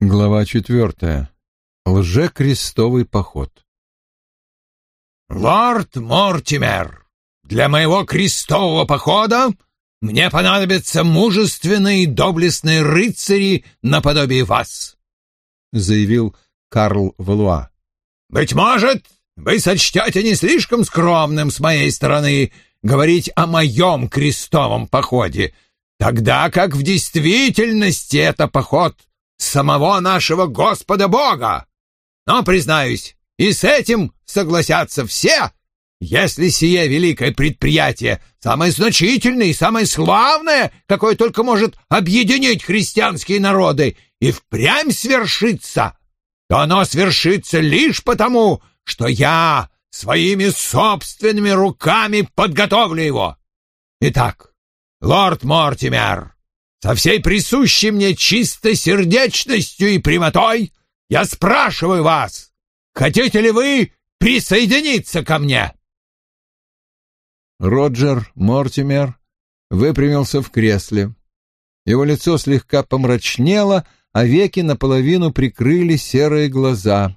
Глава четвертая. Лже-крестовый поход. «Лорд Мортимер, для моего крестового похода мне понадобятся мужественные и доблестные рыцари наподобие вас», — заявил Карл Валуа. «Быть может, вы сочтете не слишком скромным с моей стороны говорить о моем крестовом походе, тогда как в действительности это поход самого нашего Господа Бога. Но, признаюсь, и с этим согласятся все, если сие великое предприятие, самое значительное и самое славное, какое только может объединить христианские народы, и впрямь свершится, то оно свершится лишь потому, что я своими собственными руками подготовлю его. Итак, лорд Мортимер, со всей присущей мне чистосердечностью и прямотой я спрашиваю вас, хотите ли вы присоединиться ко мне?» Роджер Мортимер выпрямился в кресле. Его лицо слегка помрачнело, а веки наполовину прикрыли серые глаза.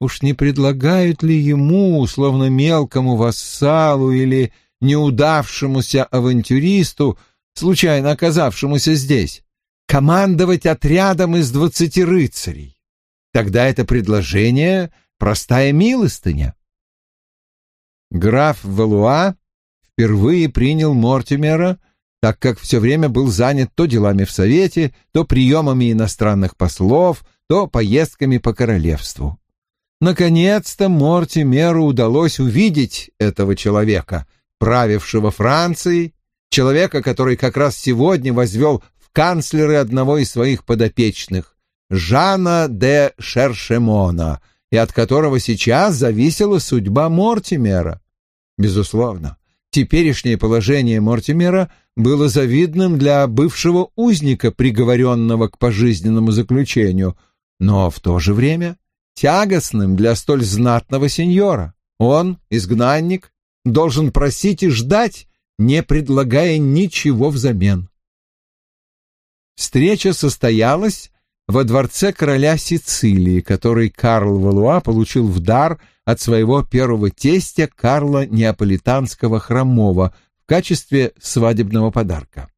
Уж не предлагают ли ему, словно мелкому вассалу или неудавшемуся авантюристу, случайно оказавшемуся здесь, командовать отрядом из двадцати рыцарей. Тогда это предложение — простая милостыня. Граф Валуа впервые принял Мортимера, так как все время был занят то делами в Совете, то приемами иностранных послов, то поездками по королевству. Наконец-то Мортимеру удалось увидеть этого человека, правившего Францией человека, который как раз сегодня возвел в канцлеры одного из своих подопечных, Жана де Шершемона, и от которого сейчас зависела судьба Мортимера. Безусловно, теперешнее положение Мортимера было завидным для бывшего узника, приговоренного к пожизненному заключению, но в то же время тягостным для столь знатного сеньора. Он, изгнанник, должен просить и ждать, не предлагая ничего взамен. Встреча состоялась во дворце короля Сицилии, который Карл Валуа получил в дар от своего первого тестя Карла Неаполитанского Хромова в качестве свадебного подарка.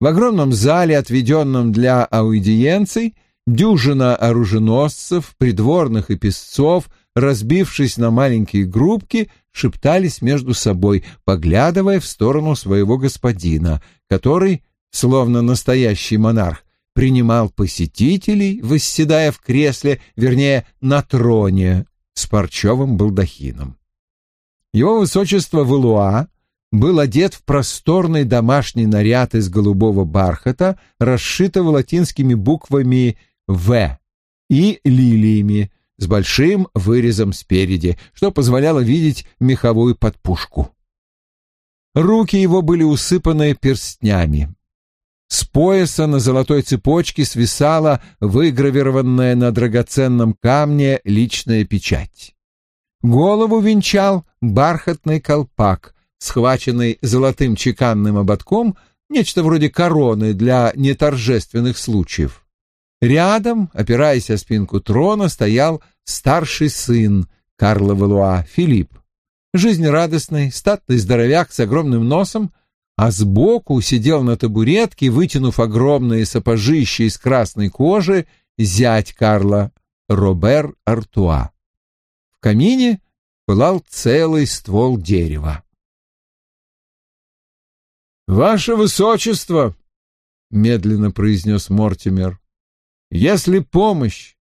В огромном зале, отведенном для аудиенций, дюжина оруженосцев, придворных и песцов, разбившись на маленькие группки, шептались между собой, поглядывая в сторону своего господина, который, словно настоящий монарх, принимал посетителей, восседая в кресле, вернее, на троне с парчевым балдахином. Его высочество Валуа был одет в просторный домашний наряд из голубого бархата, расшитого латинскими буквами «В» и лилиями, с большим вырезом спереди, что позволяло видеть меховую подпушку. Руки его были усыпаны перстнями. С пояса на золотой цепочке свисала выгравированная на драгоценном камне личная печать. Голову венчал бархатный колпак, схваченный золотым чеканным ободком, нечто вроде короны для неторжественных случаев. Рядом, опираясь о спинку трона, стоял старший сын Карла Валуа, Филипп. Жизнерадостный, статный здоровяк с огромным носом, а сбоку сидел на табуретке, вытянув огромные сапожища из красной кожи, зять Карла, Робер Артуа. В камине пылал целый ствол дерева. «Ваше Высочество!» — медленно произнес Мортимер. Если помощь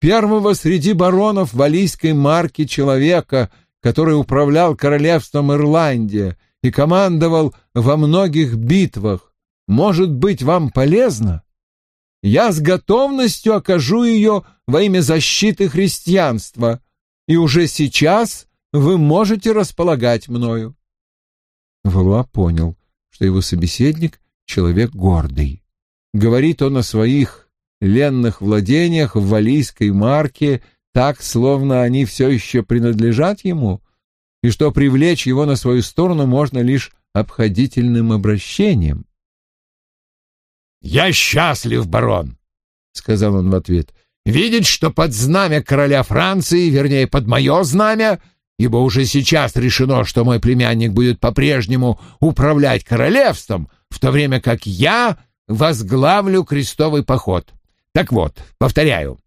первого среди баронов валийской марки человека, который управлял королевством Ирландия и командовал во многих битвах, может быть вам полезна, я с готовностью окажу ее во имя защиты христианства, и уже сейчас вы можете располагать мною. Валуа понял, что его собеседник — человек гордый. Говорит он о своих ленных владениях в валийской марке так, словно они все еще принадлежат ему, и что привлечь его на свою сторону можно лишь обходительным обращением. «Я счастлив, барон! — сказал он в ответ, — «видеть, что под знамя короля Франции, вернее, под мое знамя, ибо уже сейчас решено, что мой племянник будет по-прежнему управлять королевством, в то время как я возглавлю крестовый поход. Так вот, повторяю,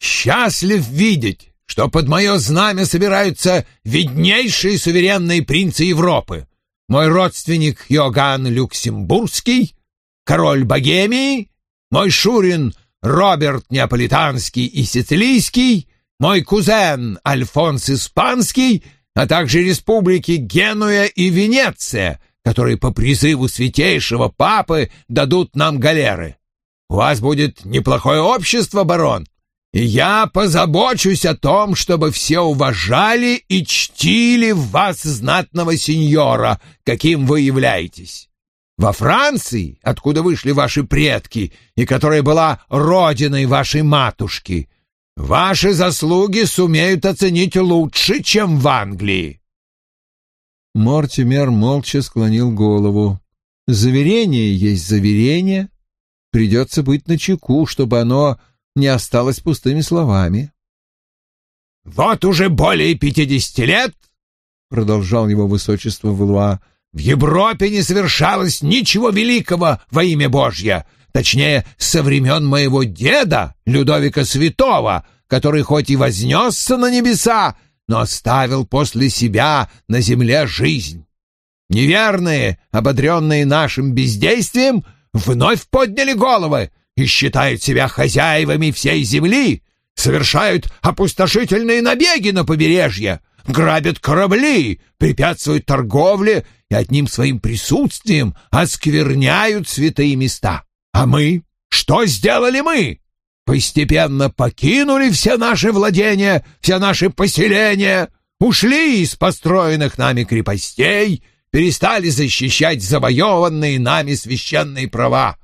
счастлив видеть, что под мое знамя собираются виднейшие суверенные принцы Европы. Мой родственник Йоганн Люксембургский, король Богемии, мой шурин Роберт Неаполитанский и Сицилийский, мой кузен Альфонс Испанский, а также республики Генуя и Венеция, которые по призыву святейшего папы дадут нам галеры. У вас будет неплохое общество, барон, и я позабочусь о том, чтобы все уважали и чтили вас знатного сеньора, каким вы являетесь. Во Франции, откуда вышли ваши предки и которая была родиной вашей матушки, ваши заслуги сумеют оценить лучше, чем в Англии. Мортимер молча склонил голову. Заверение есть заверение. Придется быть начеку, чтобы оно не осталось пустыми словами. «Вот уже более пятидесяти лет, — продолжал его высочество Валуа, — в Европе не совершалось ничего великого во имя Божье, точнее, со времен моего деда, Людовика Святого, который хоть и вознесся на небеса, но оставил после себя на земле жизнь. Неверные, ободренные нашим бездействием, вновь подняли головы — и считают себя хозяевами всей земли, совершают опустошительные набеги на побережье, грабят корабли, препятствуют торговле и одним своим присутствием оскверняют святые места. А мы? Что сделали мы? Постепенно покинули все наши владения, все наши поселения, ушли из построенных нами крепостей, перестали защищать завоеванные нами священные права.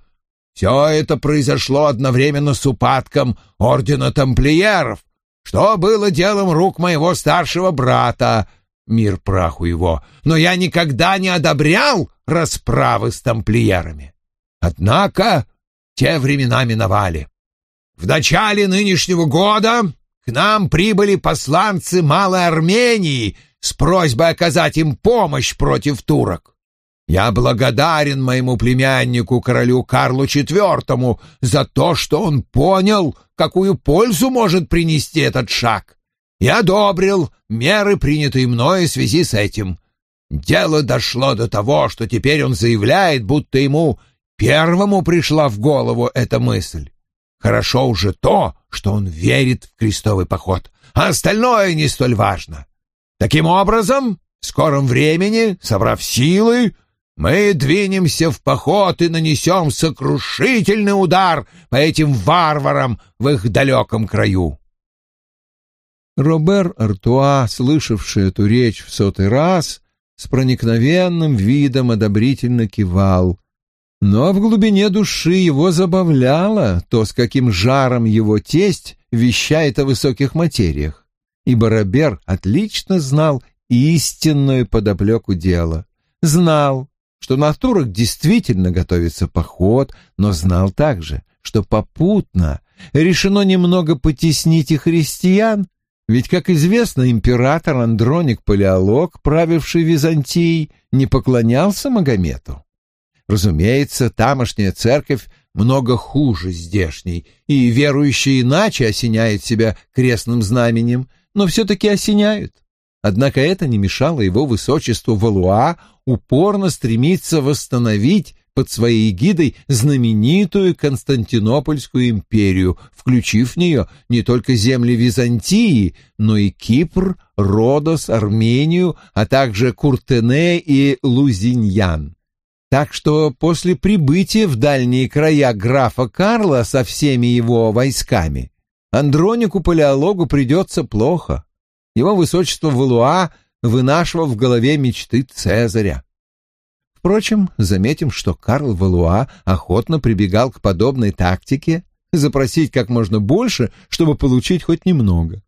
Все это произошло одновременно с упадком ордена тамплиеров, что было делом рук моего старшего брата, мир праху его, но я никогда не одобрял расправы с тамплиерами. Однако те времена миновали. В начале нынешнего года к нам прибыли посланцы Малой Армении с просьбой оказать им помощь против турок. Я благодарен моему племяннику, королю Карлу IV, за то, что он понял, какую пользу может принести этот шаг, и одобрил меры, принятые мной в связи с этим. Дело дошло до того, что теперь он заявляет, будто ему первому пришла в голову эта мысль. Хорошо уже то, что он верит в крестовый поход, а остальное не столь важно. Таким образом, в скором времени, собрав силы, мы двинемся в поход и нанесем сокрушительный удар по этим варварам в их далеком краю. Робер Артуа, слышавший эту речь в сотый раз, с проникновенным видом одобрительно кивал. Но в глубине души его забавляло то, с каким жаром его тесть вещает о высоких материях, ибо Робер отлично знал истинную подоплеку дела. Знал, что на турок действительно готовится поход, но знал также, что попутно решено немного потеснить и христиан, ведь, как известно, император Андроник Палеолог, правивший Византией, не поклонялся Магомету. Разумеется, тамошняя церковь много хуже здешней, и верующие иначе осеняют себя крестным знаменем, но все-таки осеняют. Однако это не мешало его высочеству Валуа упорно стремиться восстановить под своей эгидой знаменитую Константинопольскую империю, включив в нее не только земли Византии, но и Кипр, Родос, Армению, а также Куртене и Лузиньян. Так что после прибытия в дальние края графа Карла со всеми его войсками Андронику Палеологу придется плохо его высочество Валуа вынашивал в голове мечты Цезаря. Впрочем, заметим, что Карл Валуа охотно прибегал к подобной тактике запросить как можно больше, чтобы получить хоть немного.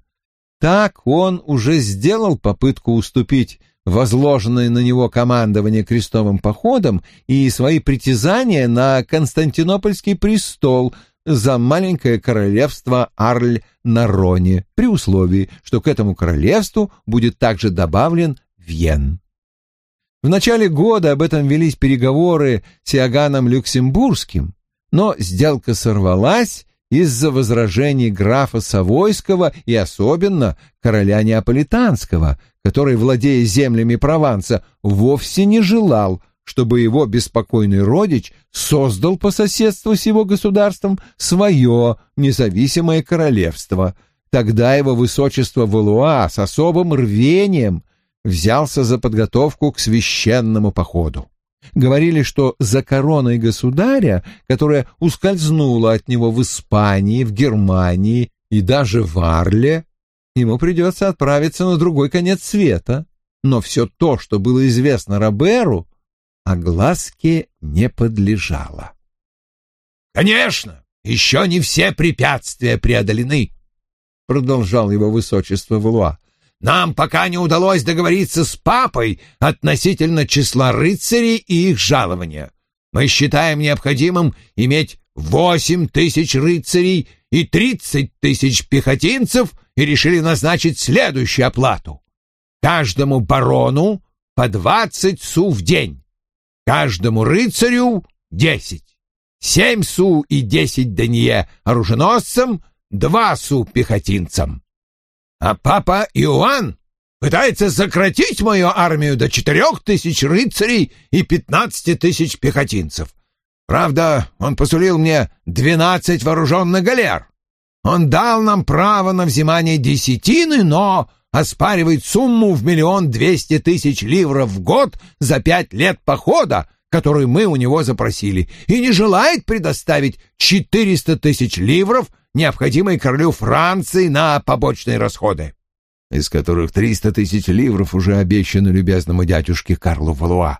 Так он уже сделал попытку уступить возложенное на него командование крестовым походом и свои притязания на Константинопольский престол, за маленькое королевство Арль-на-Роне, при условии, что к этому королевству будет также добавлен Вьен. В начале года об этом велись переговоры с Иоганном Люксембургским, но сделка сорвалась из-за возражений графа Савойского и особенно короля Неаполитанского, который, владея землями Прованса, вовсе не желал, чтобы его беспокойный родич создал по соседству с его государством свое независимое королевство. Тогда его высочество Валуа с особым рвением взялся за подготовку к священному походу. Говорили, что за короной государя, которая ускользнула от него в Испании, в Германии и даже в Арле, ему придется отправиться на другой конец света. Но все то, что было известно Роберу, огласке не подлежало. «Конечно, еще не все препятствия преодолены», — продолжал его высочество Валуа. Нам пока не удалось договориться с папой относительно числа рыцарей и их жалования. Мы считаем необходимым иметь восемь тысяч рыцарей и тридцать тысяч пехотинцев и решили назначить следующую оплату. Каждому барону по двадцать су в день, каждому рыцарю десять, семь су и десять денье оруженосцам, два су пехотинцам. А папа Иоанн пытается сократить мою армию до четырех тысяч рыцарей и пятнадцати тысяч пехотинцев. Правда, он посулил мне двенадцать вооруженных галер. Он дал нам право на взимание десятины, но оспаривает сумму в миллион двести тысяч ливров в год за пять лет похода, которую мы у него запросили, и не желает предоставить четыреста тысяч ливров необходимые королю Франции на побочные расходы, из которых триста тысяч ливров уже обещаны любезному дядюшке Карлу Валуа.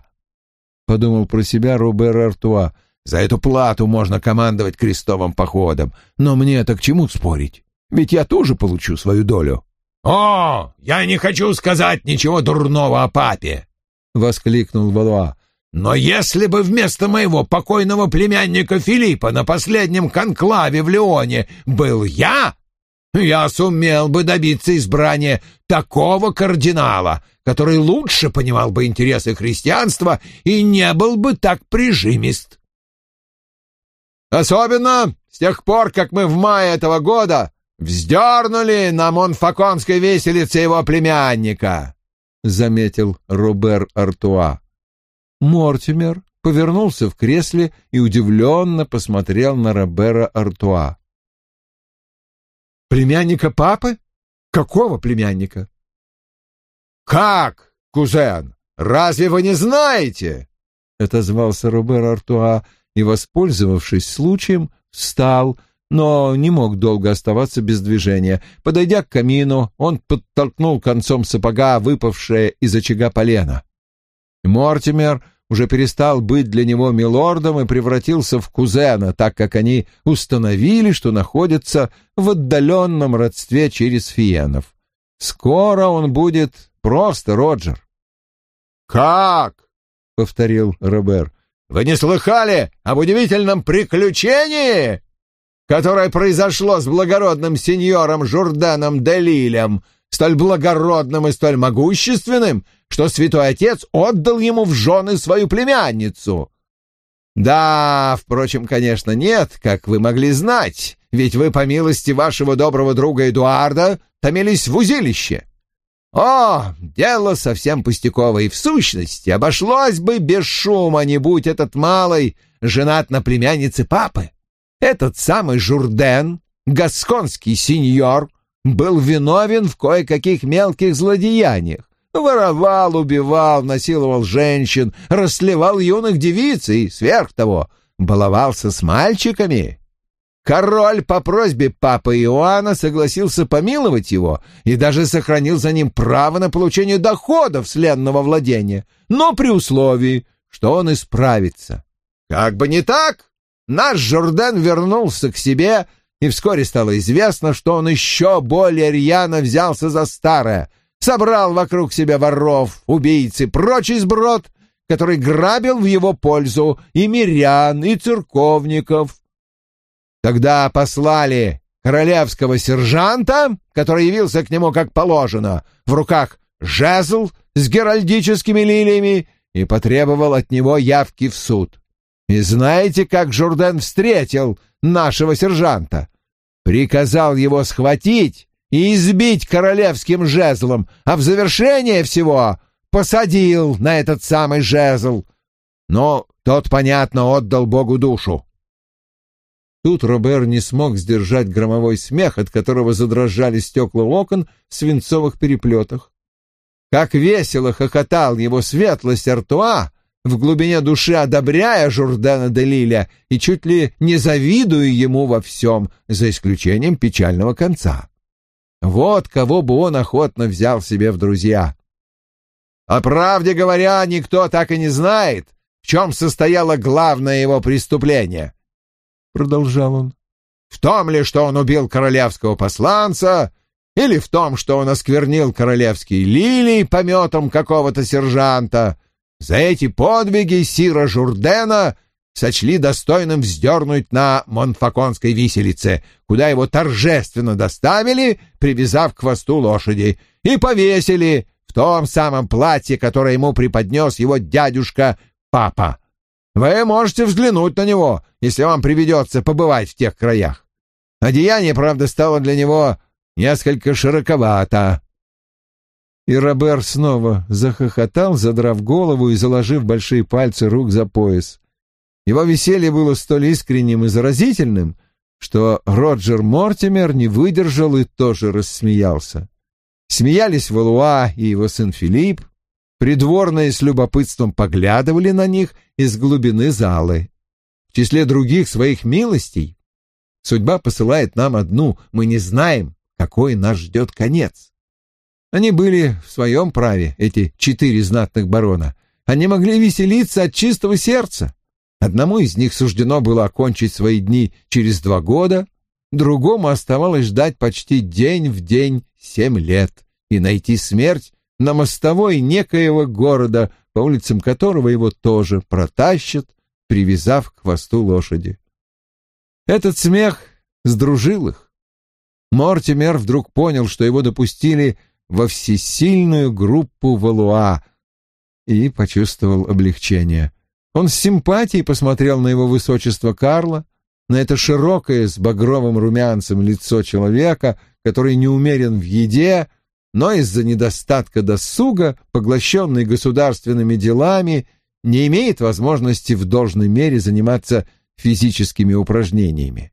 Подумал про себя Робер Артуа. За эту плату можно командовать крестовым походом, но мне-то к чему спорить? Ведь я тоже получу свою долю. «О, я не хочу сказать ничего дурного о папе!» — воскликнул Валуа. Но если бы вместо моего покойного племянника Филиппа на последнем конклаве в Леоне был я, я сумел бы добиться избрания такого кардинала, который лучше понимал бы интересы христианства и не был бы так прижимист. Особенно с тех пор, как мы в мае этого года вздернули на Монфаконской веселице его племянника, — заметил Робер Артуа. Мортимер повернулся в кресле и удивленно посмотрел на Робера Артуа. «Племянника папы? Какого племянника?» «Как, кузен? Разве вы не знаете?» — отозвался Робер Артуа и, воспользовавшись случаем, встал, но не мог долго оставаться без движения. Подойдя к камину, он подтолкнул концом сапога выпавшее из очага полено. Мортимер уже перестал быть для него милордом и превратился в кузена, так как они установили, что находятся в отдаленном родстве через Фиенов. Скоро он будет просто Роджер. «Как?» — повторил Робер. «Вы не слыхали об удивительном приключении, которое произошло с благородным сеньором Журданом Делилем, столь благородным и столь могущественным, что святой отец отдал ему в жены свою племянницу. Да, впрочем, конечно, нет, как вы могли знать, ведь вы, по милости вашего доброго друга Эдуарда, томились в узилище. О, дело совсем пустяковое, и в сущности обошлось бы без шума, не будь этот малый женат на племяннице папы. Этот самый Журден, гасконский сеньор, был виновен в кое-каких мелких злодеяниях. Воровал, убивал, насиловал женщин, расслевал юных девиц и, сверх того, баловался с мальчиками. Король по просьбе папы Иоанна согласился помиловать его и даже сохранил за ним право на получение доходов с ленного владения, но при условии, что он исправится. Как бы не так, наш Журден вернулся к себе и вскоре стало известно, что он еще более рьяно взялся за старое, собрал вокруг себя воров, убийц и прочий сброд, который грабил в его пользу и мирян, и церковников. Когда послали королевского сержанта, который явился к нему как положено, в руках жезл с геральдическими лилиями и потребовал от него явки в суд. И знаете, как Журден встретил нашего сержанта? Приказал его схватить и избить королевским жезлом, а в завершение всего посадил на этот самый жезл. Но тот, понятно, отдал Богу душу. Тут Робер не смог сдержать громовой смех, от которого задрожали стекла окон в свинцовых переплетах. Как весело хохотал его светлость Артуа, в глубине души одобряя Журдана де Лиля и чуть ли не завидуя ему во всем, за исключением печального конца. Вот кого бы он охотно взял себе в друзья. О правде говоря, никто так и не знает, в чем состояло главное его преступление —— продолжал он. «В том ли, что он убил королевского посланца, или в том, что он осквернил королевские лилии пометом какого-то сержанта, за эти подвиги Сира Журдена сочли достойным вздернуть на Монфаконской виселице, куда его торжественно доставили, привязав к хвосту лошади, и повесили в том самом платье, которое ему преподнес его дядюшка-папа. Вы можете взглянуть на него, если вам приведется побывать в тех краях. Одеяние, правда, стало для него несколько широковато». И Робер снова захохотал, задрав голову и заложив большие пальцы рук за пояс. Его веселье было столь искренним и заразительным, что Роджер Мортимер не выдержал и тоже рассмеялся. Смеялись Валуа и его сын Филипп, Придворные с любопытством поглядывали на них из глубины залы. В числе других своих милостей судьба посылает нам одну, мы не знаем, какой нас ждет конец. Они были в своем праве, эти четыре знатных барона. Они могли веселиться от чистого сердца. Одному из них суждено было окончить свои дни через два года, другому оставалось ждать почти день в день семь лет и найти смерть на мостовой некоего города, по улицам которого его тоже протащат, привязав к хвосту лошади. Этот смех сдружил их. Мортимер вдруг понял, что его допустили во всесильную группу Валуа, и почувствовал облегчение. Он с симпатией посмотрел на его высочество Карла, на это широкое с багровым румянцем лицо человека, который не умерен в еде, но из-за недостатка досуга, поглощенный государственными делами, не имеет возможности в должной мере заниматься физическими упражнениями.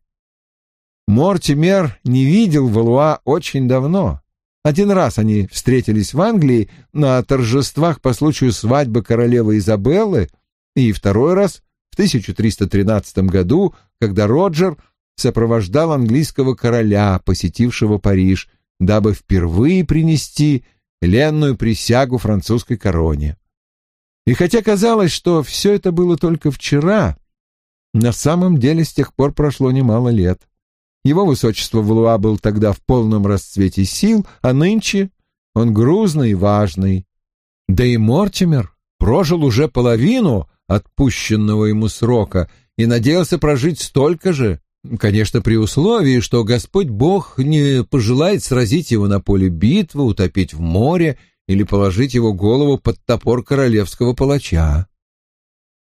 Мортимер не видел Валуа очень давно. Один раз они встретились в Англии на торжествах по случаю свадьбы королевы Изабеллы, и второй раз в 1313 году, когда Роджер сопровождал английского короля, посетившего Париж, дабы впервые принести ленную присягу французской короне. И хотя казалось, что все это было только вчера, на самом деле с тех пор прошло немало лет. Его высочество Валуа был тогда в полном расцвете сил, а нынче он грузный и важный. Да и Мортимер прожил уже половину отпущенного ему срока и надеялся прожить столько же, Конечно, при условии, что Господь Бог не пожелает сразить его на поле битвы, утопить в море или положить его голову под топор королевского палача.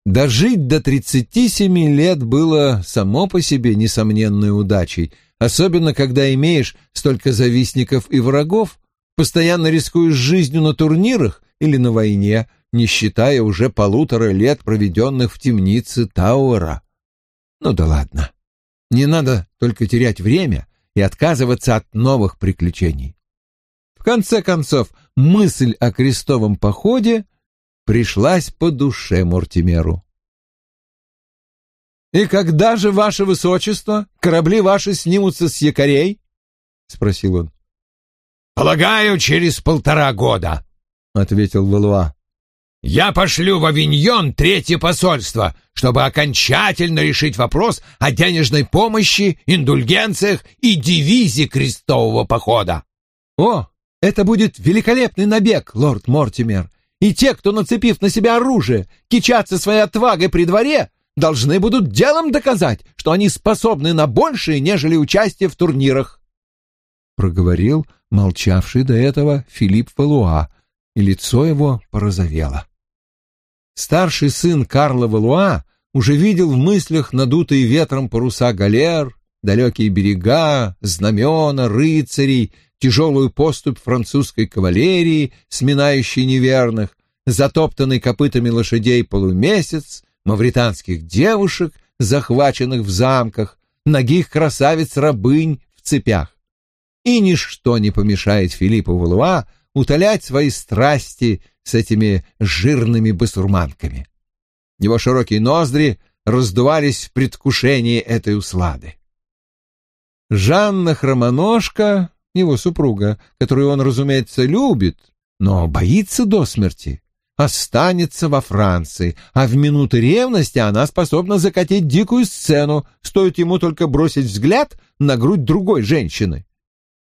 Дожить до 37 лет было само по себе несомненной удачей, особенно когда имеешь столько завистников и врагов, постоянно рискуешь жизнью на турнирах или на войне, не считая уже полутора лет, проведенных в темнице Тауэра. Ну да ладно. Не надо только терять время и отказываться от новых приключений. В конце концов, мысль о крестовом походе пришлась по душе Мортимеру. «И когда же, ваше высочество, корабли ваши снимутся с якорей?» — спросил он. «Полагаю, через полтора года», — ответил Валуа. Я пошлю в Авиньон третье посольство, чтобы окончательно решить вопрос о денежной помощи, индульгенциях и девизе крестового похода. О, это будет великолепный набег, лорд Мортимер. И те, кто, нацепив на себя оружие, кичатся своей отвагой при дворе, должны будут делом доказать, что они способны на большее, нежели участие в турнирах. Проговорил молчавший до этого Филипп Валуа, и лицо его порозовело. Старший сын Карла Валуа уже видел в мыслях надутые ветром паруса галер, далекие берега, знамена, рыцарей, тяжелую поступь французской кавалерии, сминающей неверных, затоптанный копытами лошадей полумесяц, мавританских девушек, захваченных в замках, ногих красавиц-рабынь в цепях. И ничто не помешает Филиппу Валуа утолять свои страсти с этими жирными басурманками. Его широкие ноздри раздувались в предвкушении этой услады. Жанна Хромоножка, его супруга, которую он, разумеется, любит, но боится до смерти, останется во Франции, а в минуты ревности она способна закатить дикую сцену, стоит ему только бросить взгляд на грудь другой женщины.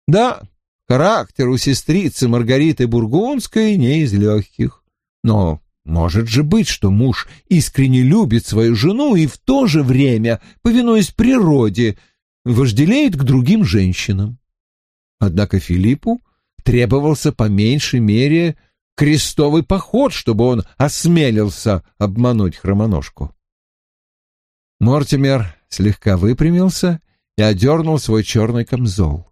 Да, характер у сестрицы Маргариты Бургундской не из легких, но может же быть, что муж искренне любит свою жену и в то же время, повинуясь природе, вожделеет к другим женщинам. Однако Филиппу требовался по меньшей мере крестовый поход, чтобы он осмелился обмануть хромоножку. Мортимер слегка выпрямился и одернул свой черный камзол.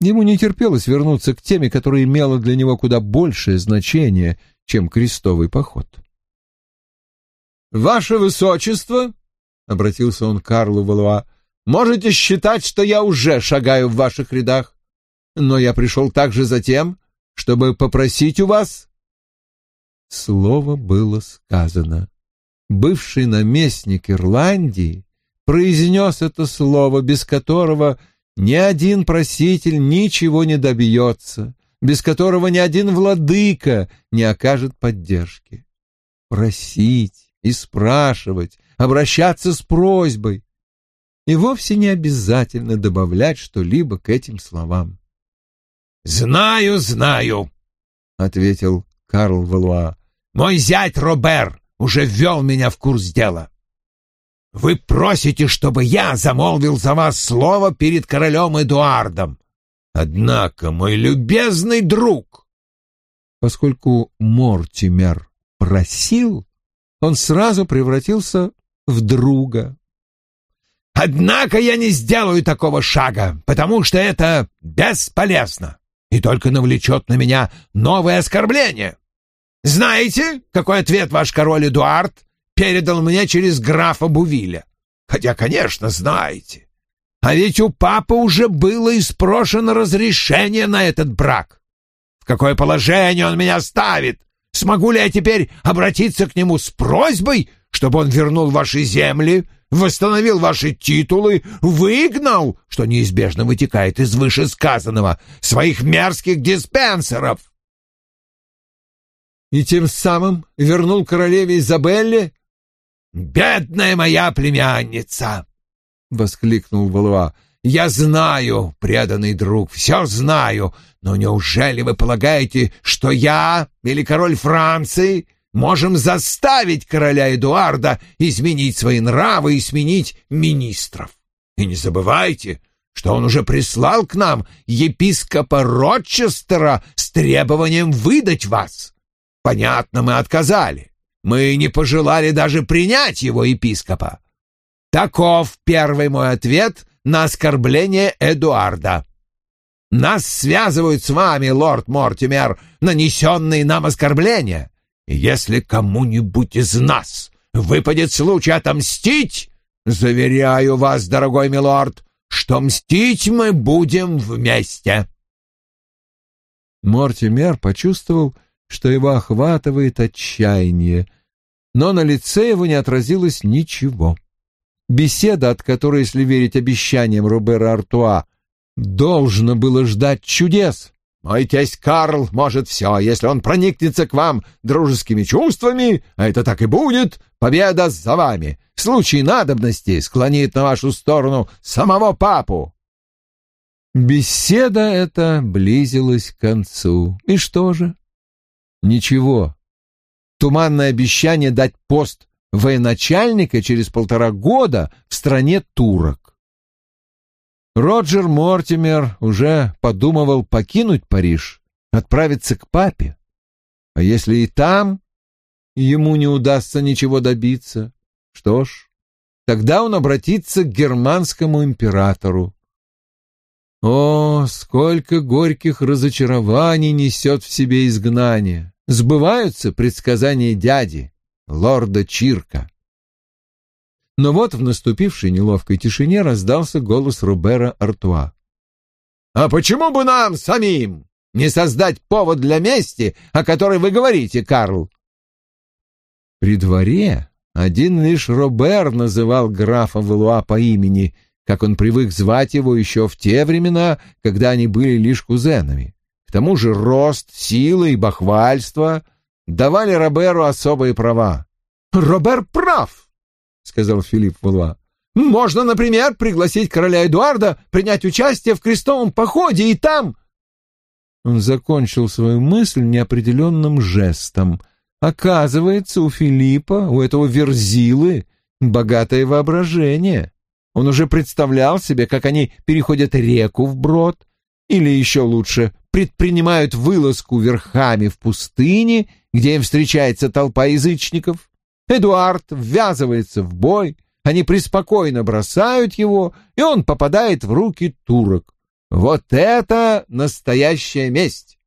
Ему не терпелось вернуться к теме, которая имела для него куда большее значение, чем крестовый поход. «Ваше Высочество!» — обратился он к Карлу Валуа. «Можете считать, что я уже шагаю в ваших рядах, но я пришел также за тем, чтобы попросить у вас...» Слово было сказано. Бывший наместник Ирландии произнес это слово, без которого ни один проситель ничего не добьется, без которого ни один владыка не окажет поддержки. Просить и спрашивать, обращаться с просьбой. И вовсе не обязательно добавлять что-либо к этим словам. «Знаю, знаю», — ответил Карл Валуа. «Мой зять Робер уже ввел меня в курс дела. Вы просите, чтобы я замолвил за вас слово перед королем Эдуардом. Однако, мой любезный друг...» Поскольку Мортимер просил, он сразу превратился в друга. «Однако я не сделаю такого шага, потому что это бесполезно и только навлечет на меня новое оскорбление. Знаете, какой ответ ваш король Эдуард передал мне через графа Бувиля? Хотя, конечно, знаете. А ведь у папы уже было испрошено разрешение на этот брак. В какое положение он меня ставит? Смогу ли я теперь обратиться к нему с просьбой, чтобы он вернул ваши земли, восстановил ваши титулы, выгнал, что неизбежно вытекает из вышесказанного, своих мерзких диспенсеров. И тем самым вернул королеве Изабелле? «Бедная моя племянница!» — воскликнул Валуа. «Я знаю, преданный друг, все знаю, но неужели вы полагаете, что я или король Франции можем заставить короля Эдуарда изменить свои нравы и сменить министров. И не забывайте, что он уже прислал к нам епископа Рочестера с требованием выдать вас. Понятно, мы отказали. Мы не пожелали даже принять его епископа. Таков первый мой ответ на оскорбление Эдуарда. Нас связывают с вами, лорд Мортимер, нанесенные нам оскорбления. Если кому-нибудь из нас выпадет случай отомстить, заверяю вас, дорогой милорд, что мстить мы будем вместе. Мортимер почувствовал, что его охватывает отчаяние, но на лице его не отразилось ничего. Беседа, от которой, если верить обещаниям Робера Артуа, должно было ждать чудес, мой тесть Карл может все, если он проникнется к вам дружескими чувствами, а это так и будет, победа за вами. В случае надобности склонит на вашу сторону самого папу. Беседа эта близилась к концу. И что же? Ничего. Туманное обещание дать пост военачальника через полтора года в стране турок. Роджер Мортимер уже подумывал покинуть Париж, отправиться к папе. А если и там ему не удастся ничего добиться, что ж, тогда он обратится к германскому императору. О, сколько горьких разочарований несет в себе изгнание! Сбываются предсказания дяди, лорда Чирка. Но вот в наступившей неловкой тишине раздался голос Рубера Артуа. «А почему бы нам самим не создать повод для мести, о которой вы говорите, Карл?» При дворе один лишь Робер называл графа Валуа по имени, как он привык звать его еще в те времена, когда они были лишь кузенами. К тому же рост, сила и бахвальство давали Роберу особые права. «Робер прав!» — сказал Филипп Валуа. «Можно, например, пригласить короля Эдуарда принять участие в крестовом походе и там...» Он закончил свою мысль неопределенным жестом. Оказывается, у Филиппа, у этого Верзилы, богатое воображение. Он уже представлял себе, как они переходят реку вброд, или еще лучше, предпринимают вылазку верхами в пустыне, где им встречается толпа язычников. Эдуард ввязывается в бой, они преспокойно бросают его, и он попадает в руки турок. Вот это настоящая месть!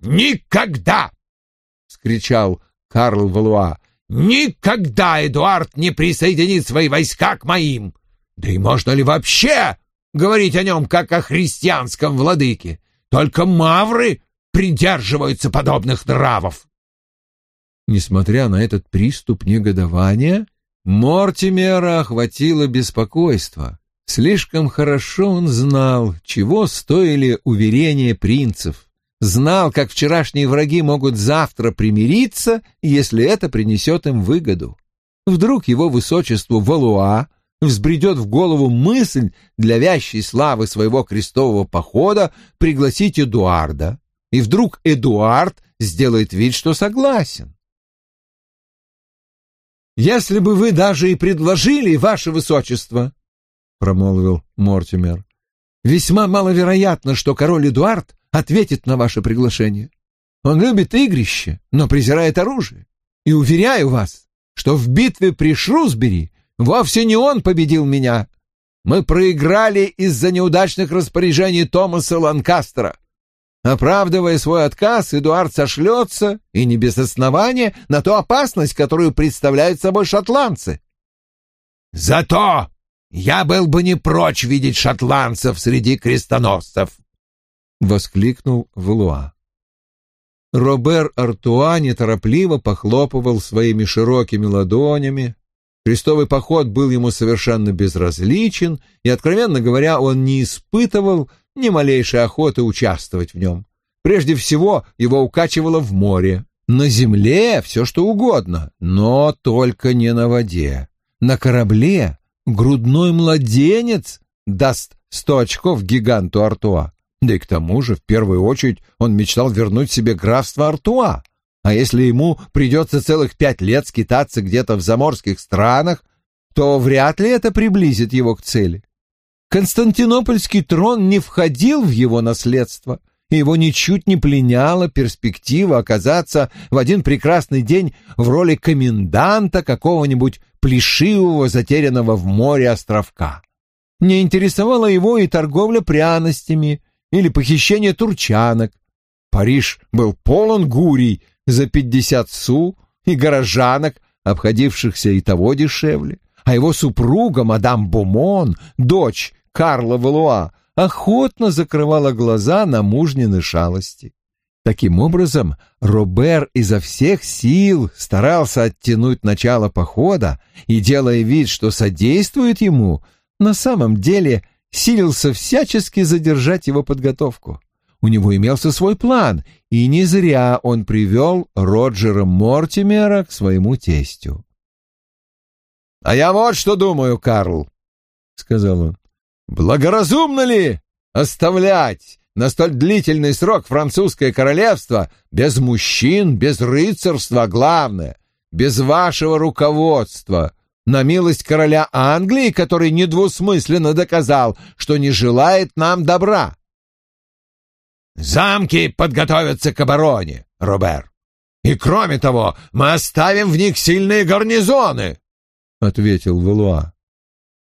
«Никогда!» — скричал Карл Валуа. Никогда Эдуард не присоединит свои войска к моим. Да и можно ли вообще говорить о нем как о христианском владыке? Только мавры придерживаются подобных нравов. Несмотря на этот приступ негодования, Мортимера охватило беспокойство. Слишком хорошо он знал, чего стоили уверения принцев знал, как вчерашние враги могут завтра примириться, если это принесет им выгоду. Вдруг его высочеству Валуа взбредет в голову мысль для вящей славы своего крестового похода пригласить Эдуарда, и вдруг Эдуард сделает вид, что согласен. «Если бы вы даже и предложили, ваше высочество», — промолвил Мортимер, — «весьма маловероятно, что король Эдуард ответит на ваше приглашение. Он любит игрище, но презирает оружие. И уверяю вас, что в битве при Шрусбери вовсе не он победил меня. Мы проиграли из-за неудачных распоряжений Томаса Ланкастера. Оправдывая свой отказ, Эдуард сошлется, и не без основания, на ту опасность, которую представляют собой шотландцы. Зато я был бы не прочь видеть шотландцев среди крестоносцев, — воскликнул Валуа. Робер Артуа неторопливо похлопывал своими широкими ладонями. Крестовый поход был ему совершенно безразличен, и, откровенно говоря, он не испытывал ни малейшей охоты участвовать в нем. Прежде всего, его укачивало в море. На земле все что угодно, но только не на воде. На корабле грудной младенец даст сто очков гиганту Артуа. Да и к тому же, в первую очередь, он мечтал вернуть себе графство Артуа. А если ему придется целых пять лет скитаться где-то в заморских странах, то вряд ли это приблизит его к цели. Константинопольский трон не входил в его наследство, и его ничуть не пленяла перспектива оказаться в один прекрасный день в роли коменданта какого-нибудь плешивого, затерянного в море островка. Не интересовала его и торговля пряностями, или похищение турчанок. Париж был полон гурий за пятьдесят су и горожанок, обходившихся и того дешевле. А его супруга, мадам Бумон, дочь Карла Валуа, охотно закрывала глаза на мужнины шалости. Таким образом, Робер изо всех сил старался оттянуть начало похода и, делая вид, что содействует ему, на самом деле силился всячески задержать его подготовку. У него имелся свой план, и не зря он привел Роджера Мортимера к своему тестю. «А я вот что думаю, Карл», — сказал он. «Благоразумно ли оставлять на столь длительный срок французское королевство без мужчин, без рыцарства, главное, без вашего руководства, на милость короля Англии, который недвусмысленно доказал, что не желает нам добра. Замки подготовятся к обороне, Робер. И кроме того, мы оставим в них сильные гарнизоны, — ответил Валуа.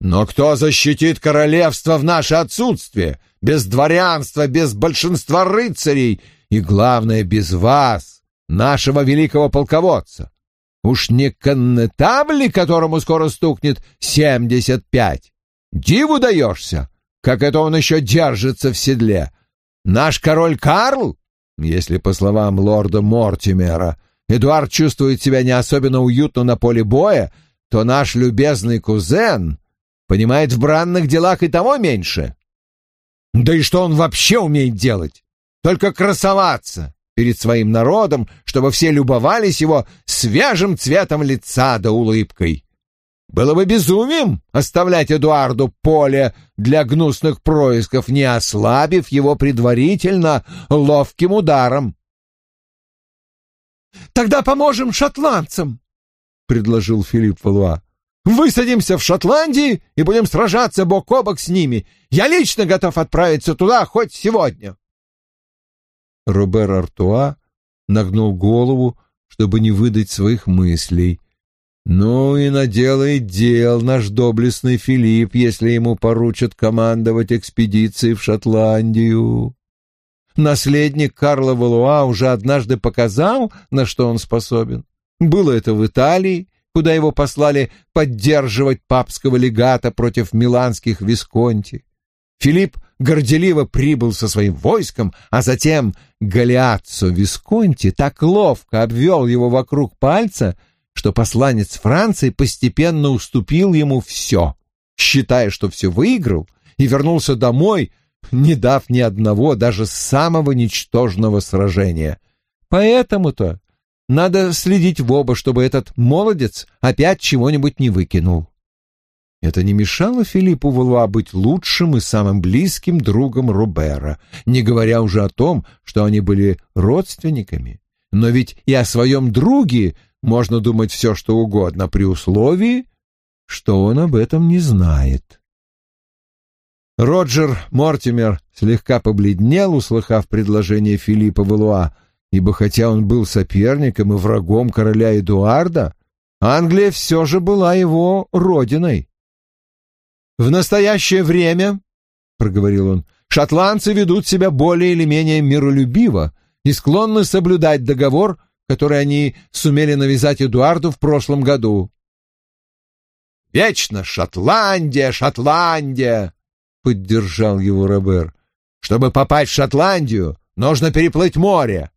Но кто защитит королевство в наше отсутствие, без дворянства, без большинства рыцарей и, главное, без вас, нашего великого полководца? Уж не коннетабли, которому скоро стукнет семьдесят пять? Диву даешься, как это он еще держится в седле. Наш король Карл, если по словам лорда Мортимера, Эдуард чувствует себя не особенно уютно на поле боя, то наш любезный кузен понимает в бранных делах и того меньше. Да и что он вообще умеет делать? Только красоваться перед своим народом, чтобы все любовались его свежим цветом лица да улыбкой. Было бы безумием оставлять Эдуарду поле для гнусных происков, не ослабив его предварительно ловким ударом. «Тогда поможем шотландцам», — предложил Филипп Валуа. «Высадимся в Шотландии и будем сражаться бок о бок с ними. Я лично готов отправиться туда хоть сегодня». Робер Артуа нагнул голову, чтобы не выдать своих мыслей. Ну и наделает дел наш доблестный Филипп, если ему поручат командовать экспедицией в Шотландию. Наследник Карла Валуа уже однажды показал, на что он способен. Было это в Италии, куда его послали поддерживать папского легата против миланских висконти. Филипп горделиво прибыл со своим войском, а затем Галиаццо Висконти так ловко обвел его вокруг пальца, что посланец Франции постепенно уступил ему все, считая, что все выиграл, и вернулся домой, не дав ни одного, даже самого ничтожного сражения. Поэтому-то надо следить в оба, чтобы этот молодец опять чего-нибудь не выкинул. Это не мешало Филиппу Валуа быть лучшим и самым близким другом Робера, не говоря уже о том, что они были родственниками. Но ведь и о своем друге можно думать все, что угодно, при условии, что он об этом не знает. Роджер Мортимер слегка побледнел, услыхав предложение Филиппа Валуа, ибо хотя он был соперником и врагом короля Эдуарда, Англия все же была его родиной. В настоящее время, — проговорил он, — шотландцы ведут себя более или менее миролюбиво и склонны соблюдать договор, который они сумели навязать Эдуарду в прошлом году. «Вечно Шотландия, Шотландия!» — поддержал его Робер. «Чтобы попасть в Шотландию, нужно переплыть море.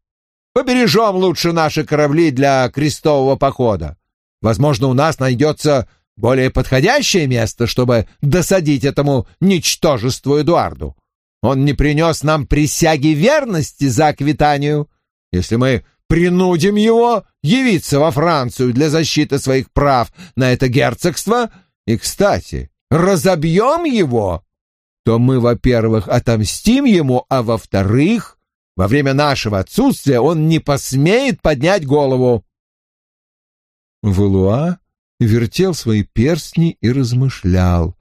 Побережем лучше наши корабли для крестового похода. Возможно, у нас найдется более подходящее место, чтобы досадить этому ничтожеству Эдуарду. Он не принес нам присяги верности за Аквитанию. Если мы принудим его явиться во Францию для защиты своих прав на это герцогство, и, кстати, разобьем его, то мы, во-первых, отомстим ему, а во-вторых, во время нашего отсутствия он не посмеет поднять голову. Валуа вертел свои перстни и размышлял.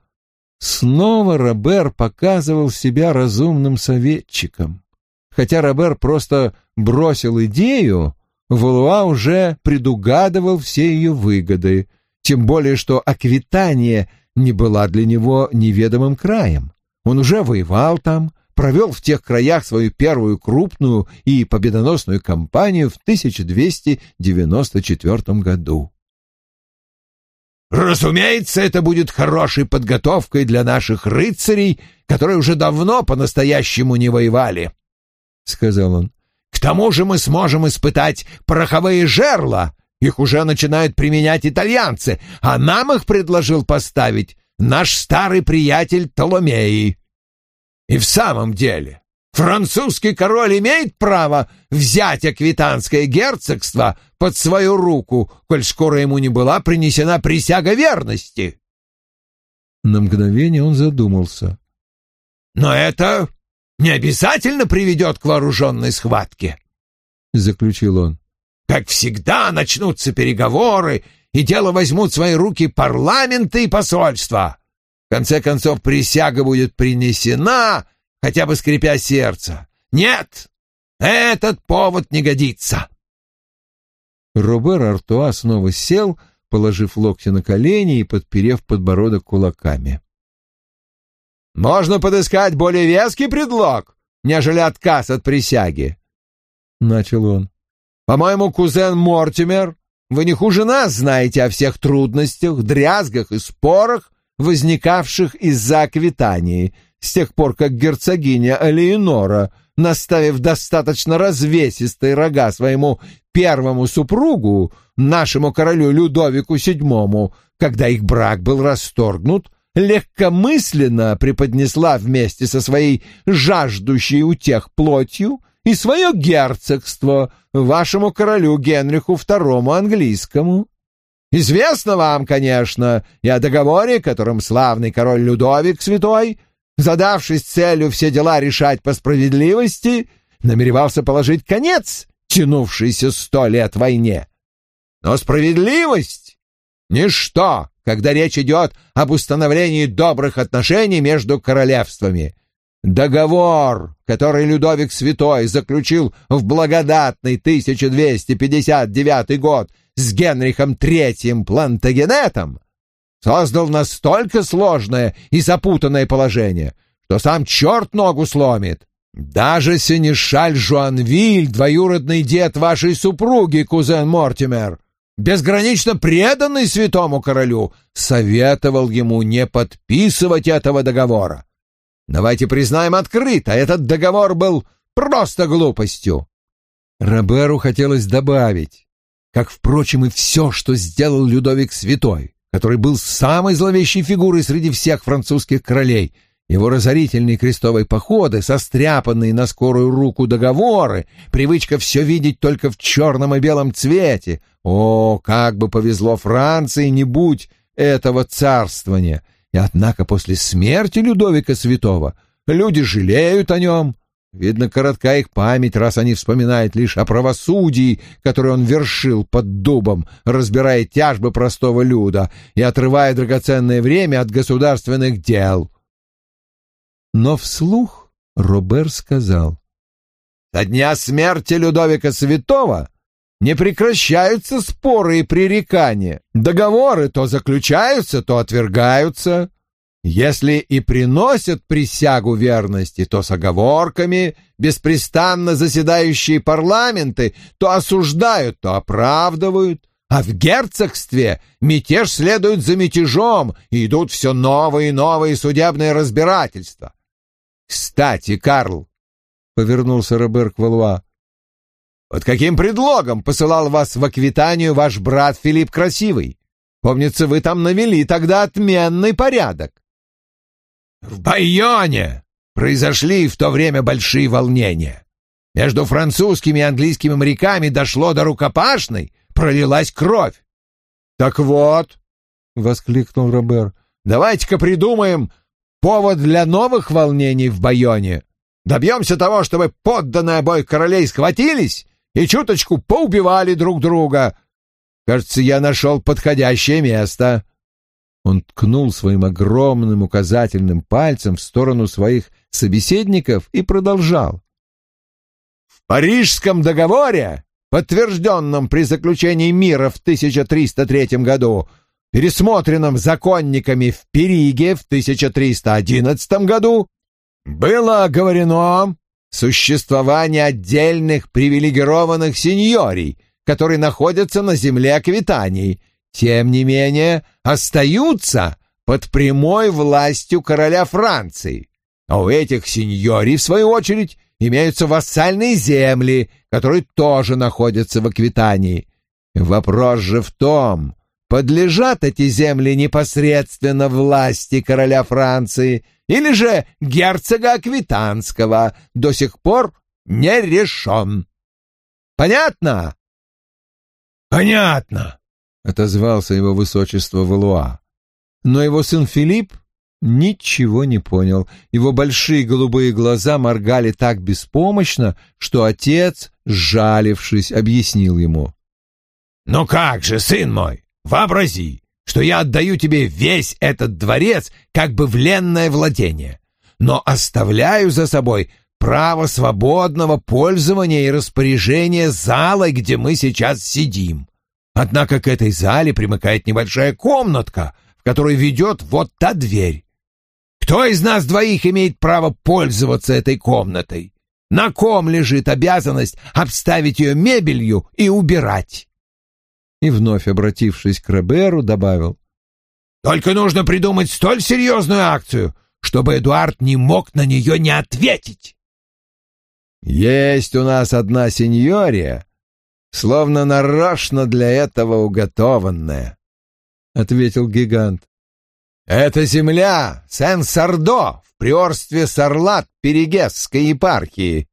Снова Робер показывал себя разумным советчиком. Хотя Робер просто бросил идею, Валуа уже предугадывал все ее выгоды, тем более что Аквитания не была для него неведомым краем. Он уже воевал там, провел в тех краях свою первую крупную и победоносную кампанию в 1294 году. Разумеется, это будет хорошей подготовкой для наших рыцарей, которые уже давно по-настоящему не воевали, — сказал он. К тому же мы сможем испытать пороховые жерла. Их уже начинают применять итальянцы, а нам их предложил поставить наш старый приятель Толомеи. И в самом деле, Французский король имеет право взять аквитанское герцогство под свою руку, коль скоро ему не была принесена присяга верности. На мгновение он задумался. «Но это не обязательно приведет к вооруженной схватке», — заключил он. как всегда, начнутся переговоры, и дело возьмут в свои руки парламенты и посольства. В конце концов, присяга будет принесена, хотя бы скрипя сердце. Нет, этот повод не годится. Робер Артуа снова сел, положив локти на колени и подперев подбородок кулаками. «Можно подыскать более веский предлог, нежели отказ от присяги», — начал он. «По-моему, кузен Мортимер, вы не хуже нас знаете о всех трудностях, дрязгах и спорах, возникавших из-за аквитании, с тех пор, как герцогиня Алеонора — наставив достаточно развесистые рога своему первому супругу, нашему королю Людовику VII, когда их брак был расторгнут, легкомысленно преподнесла вместе со своей жаждущей утех плотью и свое герцогство вашему королю Генриху II английскому. Известно вам, конечно, и о договоре, которым славный король Людовик Святой задавшись целью все дела решать по справедливости, намеревался положить конец тянувшейся сто лет войне. Но справедливость — ничто, когда речь идет об установлении добрых отношений между королевствами. Договор, который Людовик Святой заключил в благодатный 1259 год с Генрихом III Плантагенетом, создал настолько сложное и запутанное положение, что сам черт ногу сломит. Даже синешаль Жуанвиль, двоюродный дед вашей супруги, кузен Мортимер, безгранично преданный святому королю, советовал ему не подписывать этого договора. Давайте признаем открыто, этот договор был просто глупостью. Роберу хотелось добавить, как, впрочем, и все, что сделал Людовик Святой который был самой зловещей фигурой среди всех французских королей. Его разорительные крестовые походы, состряпанные на скорую руку договоры, привычка все видеть только в черном и белом цвете. О, как бы повезло Франции, не будь этого царствования! И однако после смерти Людовика Святого люди жалеют о нем, Видно, коротка их память, раз они вспоминают лишь о правосудии, которое он вершил под дубом, разбирая тяжбы простого люда и отрывая драгоценное время от государственных дел. Но вслух Робер сказал. «Со дня смерти Людовика Святого не прекращаются споры и пререкания. Договоры то заключаются, то отвергаются. Если и приносят присягу верности, то с оговорками, беспрестанно заседающие парламенты то осуждают, то оправдывают, а в герцогстве мятеж следует за мятежом, и идут все новые и новые судебные разбирательства. Кстати, Карл, — повернулся Робер к Валуа, — под каким предлогом посылал вас в Аквитанию ваш брат Филипп Красивый? Помнится, вы там навели тогда отменный порядок. В Байоне произошли в то время большие волнения. Между французскими и английскими моряками дошло до рукопашной, пролилась кровь. «Так вот», — воскликнул Робер, — «давайте-ка придумаем повод для новых волнений в Байоне. Добьемся того, чтобы подданные обоих королей схватились и чуточку поубивали друг друга. Кажется, я нашел подходящее место». Он ткнул своим огромным указательным пальцем в сторону своих собеседников и продолжал. «В Парижском договоре, подтвержденном при заключении мира в 1303 году, пересмотренном законниками в Периге в 1311 году, было оговорено существование отдельных привилегированных сеньорий, которые находятся на земле Аквитании — тем не менее остаются под прямой властью короля Франции. А у этих сеньорий, в свою очередь, имеются вассальные земли, которые тоже находятся в Аквитании. Вопрос же в том, подлежат эти земли непосредственно власти короля Франции или же герцога Аквитанского, до сих пор не решен. Понятно? Понятно, отозвался его высочество Валуа. Но его сын Филипп ничего не понял. Его большие голубые глаза моргали так беспомощно, что отец, сжалившись, объяснил ему. «Ну как же, сын мой, вообрази, что я отдаю тебе весь этот дворец как бы в ленное владение, но оставляю за собой право свободного пользования и распоряжения залой, где мы сейчас сидим. Однако к этой зале примыкает небольшая комнатка, в которой ведет вот та дверь. Кто из нас двоих имеет право пользоваться этой комнатой? На ком лежит обязанность обставить ее мебелью и убирать?» И вновь обратившись к Роберу, добавил. «Только нужно придумать столь серьезную акцию, чтобы Эдуард не мог на нее не ответить». «Есть у нас одна сеньория, словно нарочно для этого уготованная», — ответил гигант. «Это земля Сен-Сардо в приорстве Сарлат Перегесской епархии.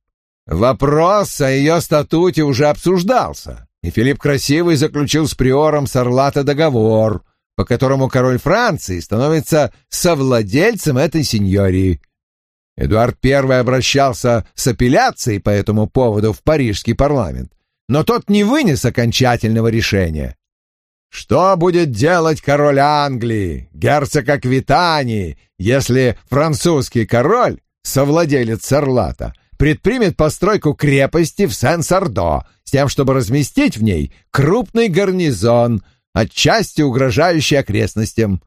Вопрос о ее статуте уже обсуждался, и Филипп Красивый заключил с приором Сарлата договор, по которому король Франции становится совладельцем этой сеньории. Эдуард I обращался с апелляцией по этому поводу в парижский парламент, но тот не вынес окончательного решения. Что будет делать король Англии, герцог Аквитании, если французский король, совладелец Сарлата, предпримет постройку крепости в Сен-Сардо с тем, чтобы разместить в ней крупный гарнизон, отчасти угрожающий окрестностям?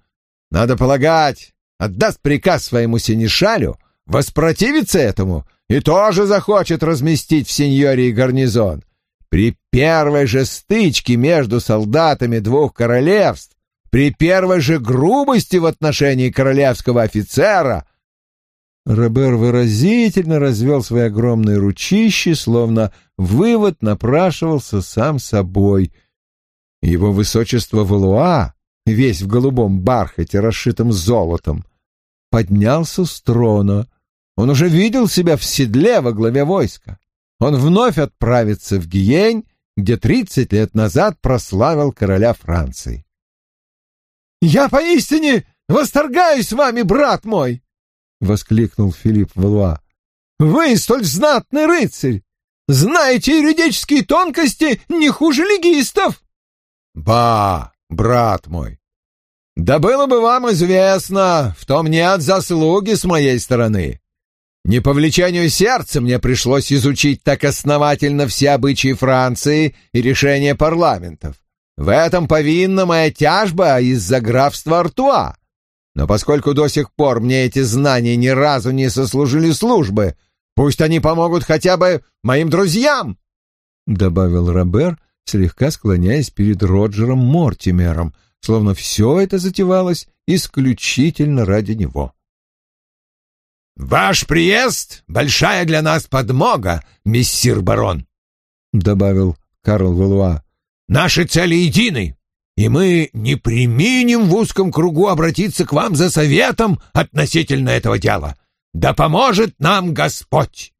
Надо полагать, отдаст приказ своему синешалю воспротивиться этому и тоже захочет разместить в сеньории гарнизон. При первой же стычке между солдатами двух королевств, при первой же грубости в отношении королевского офицера, Робер выразительно развел свои огромные ручищи, словно вывод напрашивался сам собой. Его высочество Валуа, весь в голубом бархате, расшитом золотом, поднялся с трона. Он уже видел себя в седле во главе войска он вновь отправится в Гиень, где тридцать лет назад прославил короля Франции. «Я поистине восторгаюсь вами, брат мой!» — воскликнул Филипп Валуа. «Вы столь знатный рыцарь! Знаете юридические тонкости не хуже легистов!» «Ба, брат мой! Да было бы вам известно, в том нет заслуги с моей стороны. Не по влечению сердца мне пришлось изучить так основательно все обычаи Франции и решения парламентов. В этом повинна моя тяжба из-за графства Артуа. Но поскольку до сих пор мне эти знания ни разу не сослужили службы, пусть они помогут хотя бы моим друзьям, — добавил Робер, слегка склоняясь перед Роджером Мортимером, словно все это затевалось исключительно ради него. «Ваш приезд — большая для нас подмога, миссир барон», — добавил Карл Валуа. «Наши цели едины, и мы не применим в узком кругу обратиться к вам за советом относительно этого дела. Да поможет нам Господь!»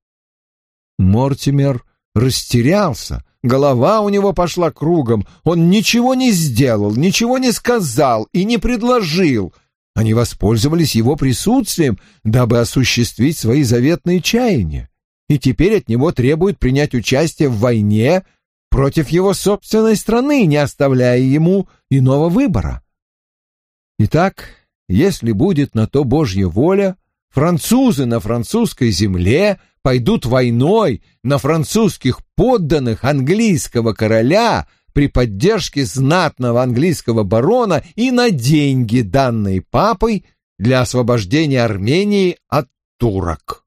Мортимер растерялся, голова у него пошла кругом, он ничего не сделал, ничего не сказал и не предложил — они воспользовались его присутствием, дабы осуществить свои заветные чаяния, и теперь от него требуют принять участие в войне против его собственной страны, не оставляя ему иного выбора. Итак, если будет на то Божья воля, французы на французской земле пойдут войной на французских подданных английского короля при поддержке знатного английского барона и на деньги, данные папой для освобождения Армении от турок.